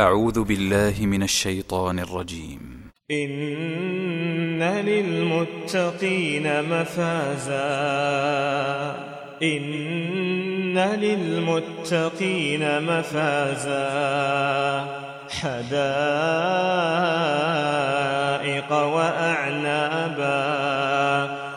أعوذ بالله من الشيطان الرجيم. إن للمتقين مفازا. إن للمتقين مفازا. حدائق وأعنابا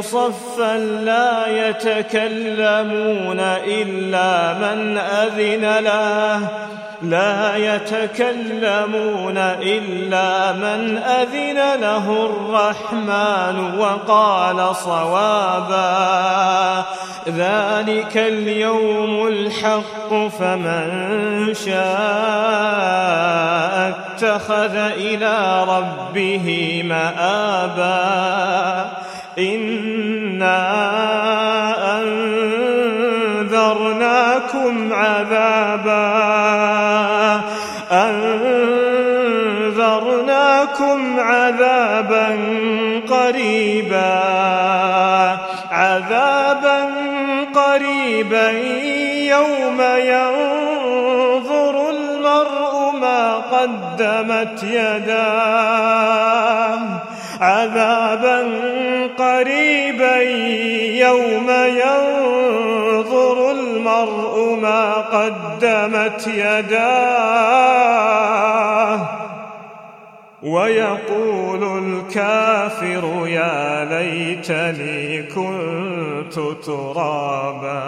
صفا لا يتكلمون إلا من أذن له. لا يتكلمون إلا من أذن له الرحمن وقال صوابا. ذلك اليوم الحق فمن شاء اتخذ إلى ربه مآبا. إنا أنذرناكم عذابا. أنذرناكم عذابا قريبا. عذابا قريبا. يوم ينظر المرء ما قدمت يداه. عذابا قريبا يوم ينظر المرء ما قدمت يداه ويقول الكافر يا ليتني كنت ترابا.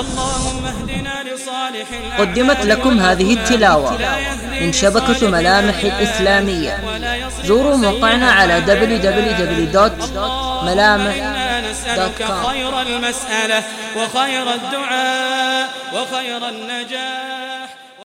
اللهم اهدنا لصالح قدمت لكم هذه التلاوة. من شبكة ملامح الإسلامية. زوروا موقعنا على www.ملامح.com خير المسألة وخير الدعاء وخير